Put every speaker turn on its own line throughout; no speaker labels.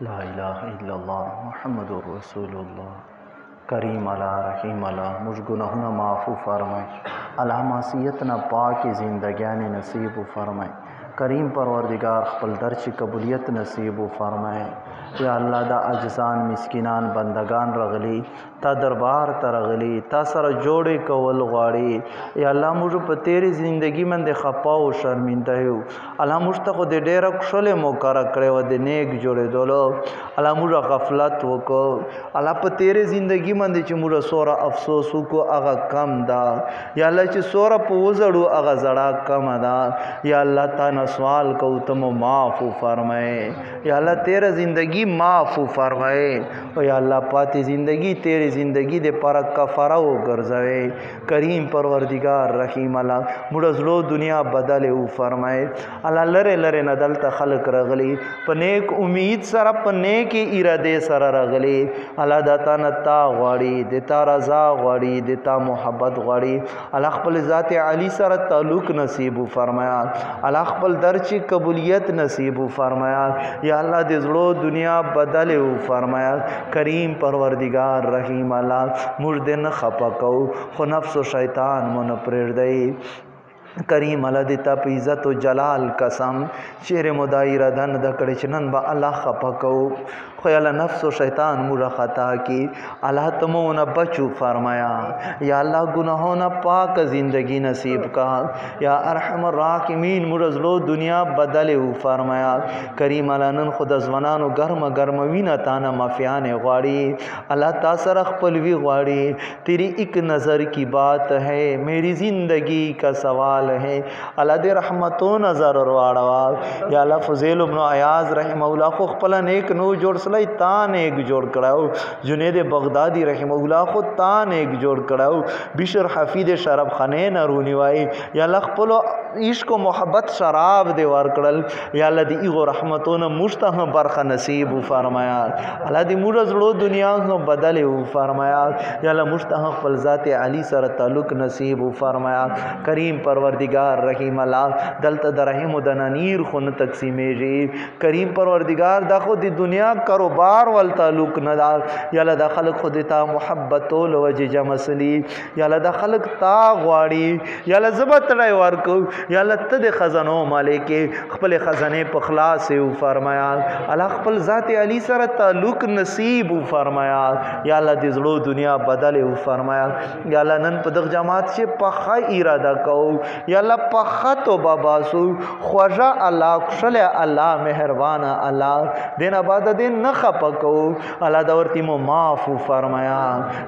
لا اله الا الله محمد رسول الله کریم الله رحیم الله موږ ګناهونه معفو فرمای الله معصیت نه پاک زندگیان نصیب فرمای کریم پروردگار خپل درچ قبولیت نصیب فرمای یا الله دا عجزان مسکینان بندگان رغلی تا دربار ته راغلی تا سره جوړې کول غواړي یا الله موږ په تیری زندگی باندې خپه او شرمنده یو الله موږ ته خو دې ډېره کښلې موقع راکړې و د نیک جوړېدلو الله موږ غفلت وکړو الله په تیری زندگی باندې چې موږ سوره افسوس وکړو هغه کم ده یا الله چې سوره په وزړو هغه زړه کم ده یا الله تا نه سوال کو ته مو معاف فرمایې یا الله تیرا زندگی معاف فرمائے او یا الله پاتې زندگی تیرې زندگی د پر کفاره او ګرځوي کریم پروردگار رحیم الله موږ زلو دنیا بدل او فرمائے الله لره لره نه دلته خلق رغلی په نیک امید سره په نیک اراده سره رغلی الله دتا نه تا غواړي دتا رضا غواړي دتا محبت غواړي الله خپل ذات عالی سره تعلق نصیب فرمایا الله خپل درچ قبولیت نصیب فرمایا یا الله دې زړه دنیا بدل او فرمایا کریم پروردگار رحیم الله موږ دې نه خپه کو خو نفس او شیطان مون پرېږدی کریم الله دې ته په عزت او جلال قسم چیرې مو دا اراده نه ده کړې چې نن به الله خپه کوو خو یاله نفس او شیطان موږ خطا کی الله ته مو نه بچو فرمایا یا الله ګناهونه پاک زندگی نصیب کا یا ارحم الراحمین موږ زلو دنیا بدله و فرمایا کریم الانن خود ځوانانو ګرمه ګرمه وینه تانه مافیانه غواړي الله تاسو را خپل وی غواړي تیری ایک نظر کی بات ہے میری زندگی کا سوال ہے الله دې رحمت او نظر ور واړوا یا الله فضیل ابن عیاض رحم الله خو خپل نیک نو جوړ سلی تا نیک جوړ کړو جنید بغدادي رحم الله خو تا نیک جوړ کړو بشر حفید شرف خانه نرونی وای یا الله خپل عشق او محبت شراب دی ور کړل یا الله دې ایغو رحمتونه مشته هم برخه نصیب و فرمایا الله دې موږ زړو دنیا هم بدل و فرمایا یا الله مشته هم خپل ذات علی سره تعلق نصیب و فرمایا کریم پروردگار رحیم الله دلته د رحم او د ننیر خون تقسیمېږي کریم پروردگار د خو د دنیا کاروبار ول تعلق نه دا یا الله د خلق خو د تا محبت ول وجه جمع سلی یا الله د خلق تا غواړي یا الله زبر تړای ورکو یا الله ته د خزانو مالک خپل خزانه په خلاص او فرمایا الله خپل ذات علی سره تعلق نصیب او فرمایا یا الله د زړو دنیا بدل او فرمایا یا الله نن په دغه جماعت چې په خای اراده کو یا الله په خطو بابا سو خوجا الله خوشاله الله مهربان الله دین آباد دین نه خپکو الله دا ورته مو معاف فرمایا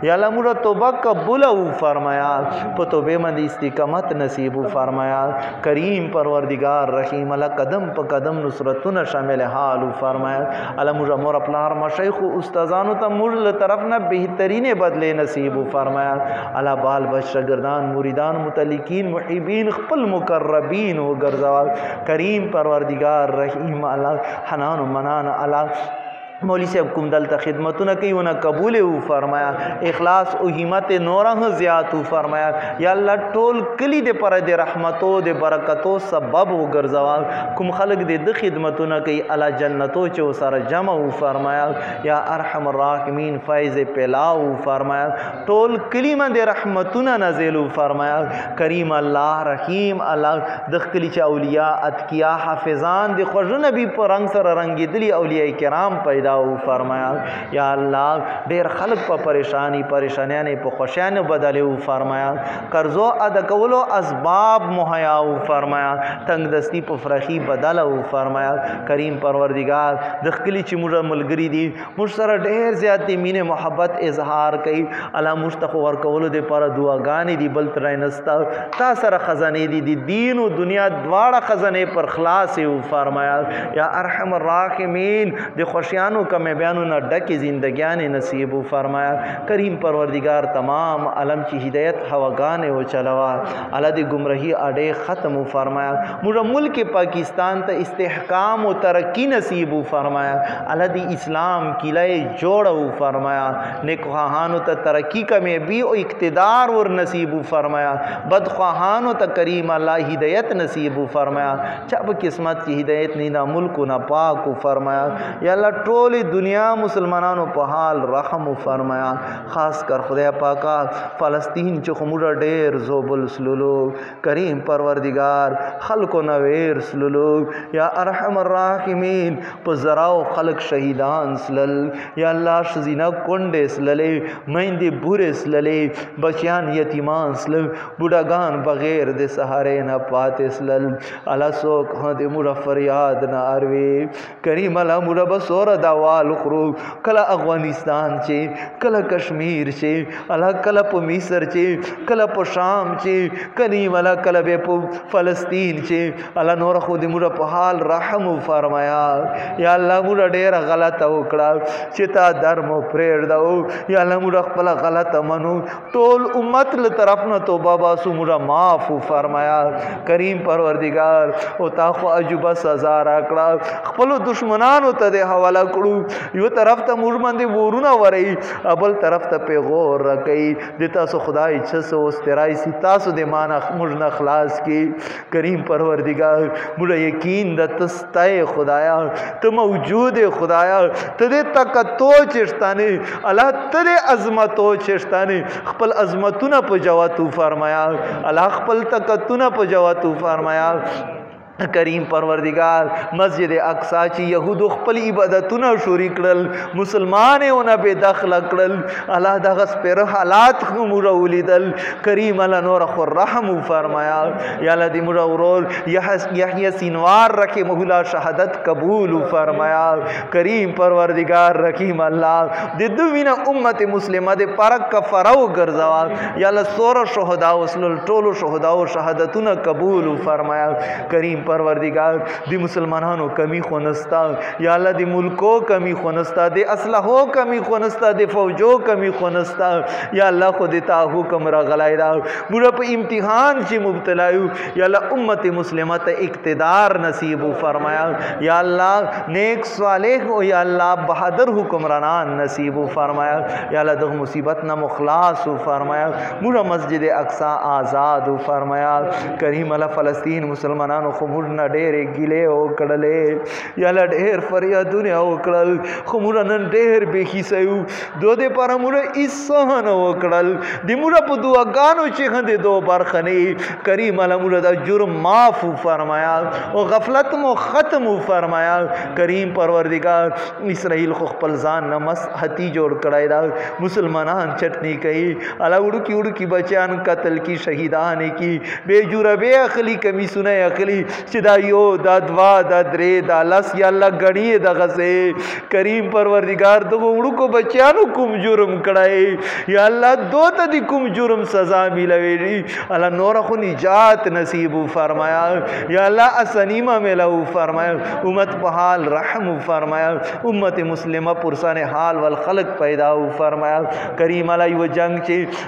یا الله موږ توبه قبول او فرمایا په توبه باندې استقامت نصیب فرمایا کریم پروردگار رحیم الله قدم په قدم نصرتونه شامل حال فرمایا الله موږ مور خپل هر مشایخ او استادانو ته موږ له طرف نه بهترینه بدله نصیب فرمایا الله بال بچ شاګردان مریدان متعلقین محبین خپل مقربین او ګرځوال کریم پروردگار رحیم الله حنان و منان الله مولوی صاحب کوم دلته خدمتونه کوي ونه قبول او فرمایا اخلاص او همت نوره زیات او فرمایا یا الله ټول کلی دې پر دې رحمتو دې برکتو سبب وګرځوا کوم خلق دې د خدمتونه کوي الله جنتو چې وسره جمع او فرمایا یا ارحم الراحمین فیض پلاو فرمایا ټول کلی باندې رحمتونه نازل فرمایا کریم الله رحیم الله د خلی چ اولیاء اتقیا حافظان د خوژ نبی پر رنگ سره رنگیدلی اولیاء کرام پیدا او فرمایا یا الله ډیر خلق په پریشانی پریشانیانه په خوشانه بدل او فرمایا قرضو ادا کولو اسباب مهیا او فرمایا تنگ دستی په فرخی بدل او فرمایا کریم پروردگار د خلی چ موږ ملګری دی مش سره ډیر زیاتې مینه محبت اظهار کوي الله مش ته خو ورکولو د لپاره دعاګانې دی بل ترای نستا تا سره خزانه دي د دین او دنیا دواړه خزانه پر خلاص او فرمایا یا ارحم الراحمین د خوشیانو کم بیانو نه ډکه زندګیان نصیب او فرمایا کریم پروردگار تمام عالم کی هدایت هواګانې او چلوا الله دې گمراهي اډې ختم فرمایا موږ ملک پاکستان ته استحکام او ترقی نصیب فرمایا الله دې اسلام کله جوړ او فرمایا نیک خواهانو ته ترقی کمې بي او اقتدار ور نصیب فرمایا بد خواهانو ته کریم الله هدایت نصیب فرمایا چا په قسمت کې هدایت نه دا ملک نه پاک فرمایا یا الله ټول دنیا مسلمانانو په حال رحم فرمایا خاص کر خدای پاکا فلسطین چې خو موږ ډیر زوبل سلولو کریم پروردگار خلکو نه ویر سلولو یا ارحم الراحمین په زراو خلک شهیدان سلل یا الله شزینا کونډې سللې میندې بورې سللې بچیان یتیمان سلل بوډاګان بغیر د سهارې نه پاتې سلل الله څوک دې موږ فریاد نه اروي کریم الله مولا به سوره دا وال خرو کله افغانستان چې کله کشمیر چې الله کله په مصر چې کله په شام چې کریم الله کله به په فلسطین چې الله نور خو دې مولا په حال رحم فرمایا یا الله مولا ډېر غلطه وکړه چې تا درمو پرېړ داو یا الله مولا خپل غلطه منو ټول امت له طرف نه توبه باسو موږ معاف فرمایا کریم پروردگار او تا خو عجوبه سزا را کړه خپل دشمنانو ته د حواله کړو یو طرف ته موږ باندې ورونه وري ابل طرف ته پیغور رکې د تاسو خدای چې سو استرای سي تاسو د مان موږ نه خلاص کی کریم پروردگار مولا یقین د تستای خدایا ته موجود خدایا ته دې تکتو چشتانی الله تر عظمتو چشتانی خپل عظمتونه په جواتو فرمایا الله خپل تکتونه په جواتو فرمایا کریم پروردگار مسجد اقصا چې يهودو خپل عبادتونه شروع کړل مسلمانونه به داخله کړل الله دغه سپیره حالات موږ ولیدل کریم الله نور خو رحم فرمایا یا الله دې موږ ورول یحیی سینوار رکه مولا شهادت قبول فرمایا کریم پروردگار رحیم الله دې دوینه امت مسلمه دې پر کفره او ګرځوا یا الله سور شهدا وسل ټولو شهدا او شهادتونه قبول فرمایا کریم پروردگار دې مسلمانانو کمی خو نستا یا الله دی ملکو کمی خونستا دی اسلحو کمی خونستا دی فوجو کمی خونستا یا الله خو دی تا حکم را غلای دا موږ په امتحان چې مبتلا یو یا الله امت مسلمه ته اقتدار نصیب فرمایا یا الله نیک صالح او یا الله بہادر حکمرانان نصیب فرمایا یا الله دغه مصیبت نه مخلاص فرمایا موږ مسجد اقصا آزاد فرمایا کریم الله فلسطین مسلمانانو خو موږ نه ډېرې ګیلې او کړلې یاله ډېر فریادونه وکړل خو موږ نن ډېر بې حصه یو دوی دې پر موږ هیڅ نه وکړل د موږ په دعاګانو چې هندې دو برخه نه کریم الله موږ دا جرم معاف فرمایا او غفلت مو ختم فرمایا کریم پروردگار اسرائیل خو خپل ځان نه مس هتی جوړ کړای دا مسلمانان چټنی کوي الا وړو کې وړو کې بچیان قتل کی شهیدان کی بے جربه اخلی کمی سنه اخلی چې دا یو دا دوا دا درې دا لس یا الله غړي د غزه کریم پروردگار دغه وړو کو بچیانو کوم جرم کړای یا الله دوت دي کوم جرم سزا ملوي الله نور خو نجات نصیب فرمایا یا الله اسنیما ملو فرمایا امت په حال رحم فرمایا امت مسلمه پرسان حال والخلق پیدا فرمایا کریم علی و جنگ چې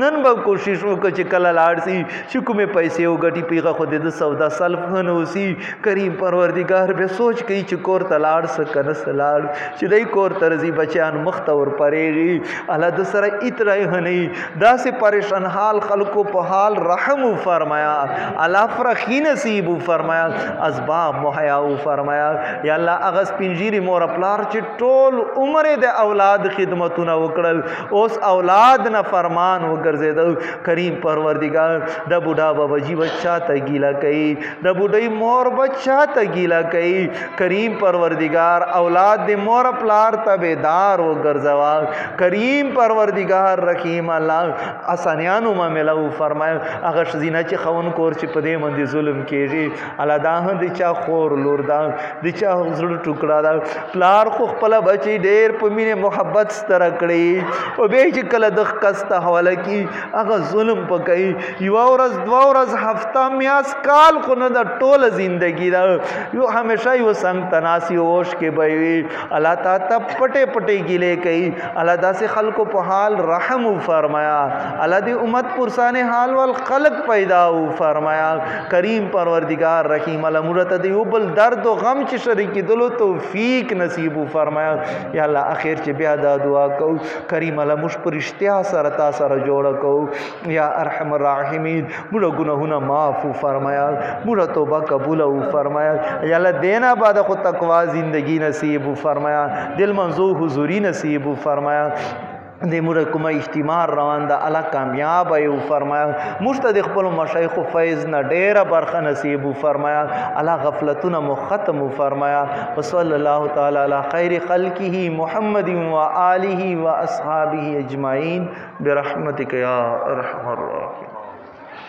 نن به کوشش وکړو چې کله لاړ سي چې کومې پیسې وګټي پیغه خو د سودا سلف نه اوسي کریم پروردگار به سوچ کوي چې کور ته لاړ سه کنه سلاړ چې دای کور ته رزي بچیان مخ ته ور پرېږي الله د سره اتره هني داسې پریشان حال خلکو په حال رحم فرمایا الله فرخی نصیب فرمایا اسباب مهیا فرمایا یا الله اغه سپینجيري مور پلار چې ټول عمر د اولاد خدمتونه وکړل اوس اولاد نه فرمان وګرځیدل کریم پروردگار د بوډا بابا جی بچا ته ګیلا کوي د بوډۍ مور بچا ته ګیلا کوي کریم پروردگار اولاد د مور پلار ته بیدار وګرځوا کریم پروردگار رحیم الله اسانیانو ما ملو فرمایل هغه شزینه چې خون کور چې په دې باندې ظلم کیږي الا دا د چا خور لور دا د چا زړه ټوکړه دا پلار خو خپل بچي ډېر په مینه محبت ستر کړی او به چې کله د خسته حواله کی هغه ظلم پکای یو ورځ دوا ورځ هفته میاس کال خو نه د ټوله زندگی دا یو همیشه یو څنګه تناسی اوش کې بوي وي الله تا ته پټه پټه ګیلې کوي الله داسې خلکو په حال رحم فرمایا الله دې امت پرسانه حال ول خلق پیدا او فرمایا کریم پروردگار رحیم الامرت دی او بل درد او غم چې شریک دلو توفیق نصیب فرمایا یا الله اخر چې بیا دا دعا کو کریم الامش پرشتیا سره تا سره جوړ کو یا ارحم الراحمین موږ ګناهونه معاف فرمایا موږ توبه قبول او فرمایا یا الله دینا بعد خو تقوا زندگی نصیب فرمایا دل منزو حضوری نصیب فرمایا د مور کومه اجتماع روان ده الله کامیاب یو فرمایا موږ ته د خپل مشایخ فیض نه ډیره برخه نصیب فرمایا الله غفلتونه مو ختم فرمایا وصلی الله تعالی علی خیر خلقه محمد و آله و اصحابه اجمعین برحمتک یا ارحم الراحمین